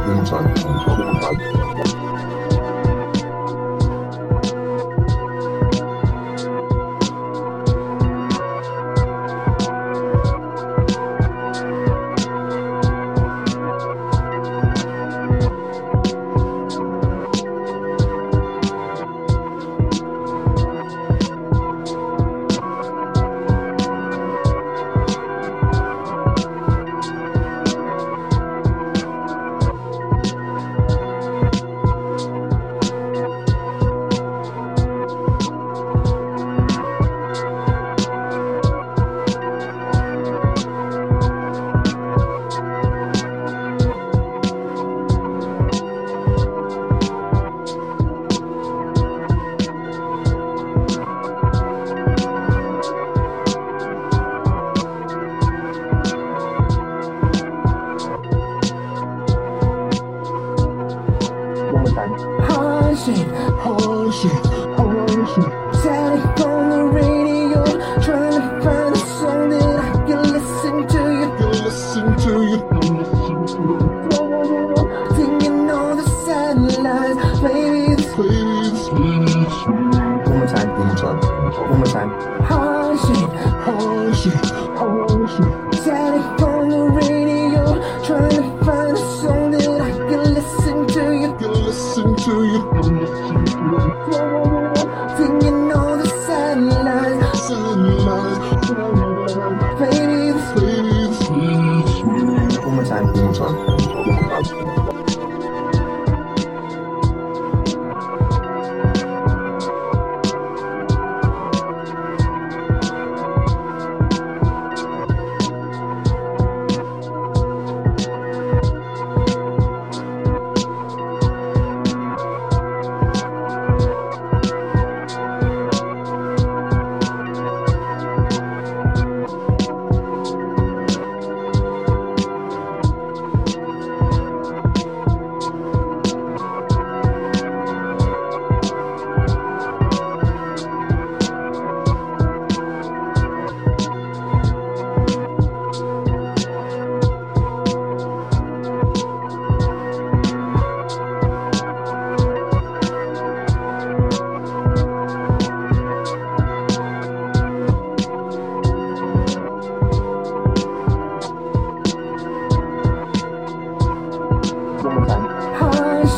one more time. One more time. Haunting, Haunting, haunting. static on the radio, trying Thinking all the time.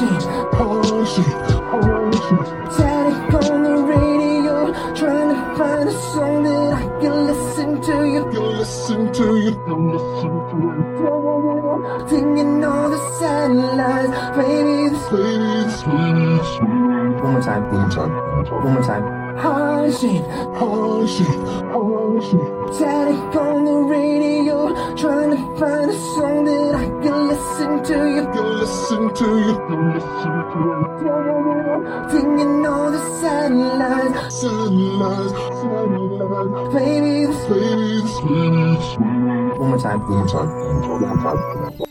Haunting, Haunting, haunting. static on the radio, trying to find a song that I can listen to you. Listen to you. Thinking all the satellites, baby, this Please, please. one more time, One more time. one more time. Static on the radio, trying to find a song that I can listen to you. Listen to you. Thinking all the satellites, Sunlight, sunlight. baby, this Please, please. one more time. One more time. One more time.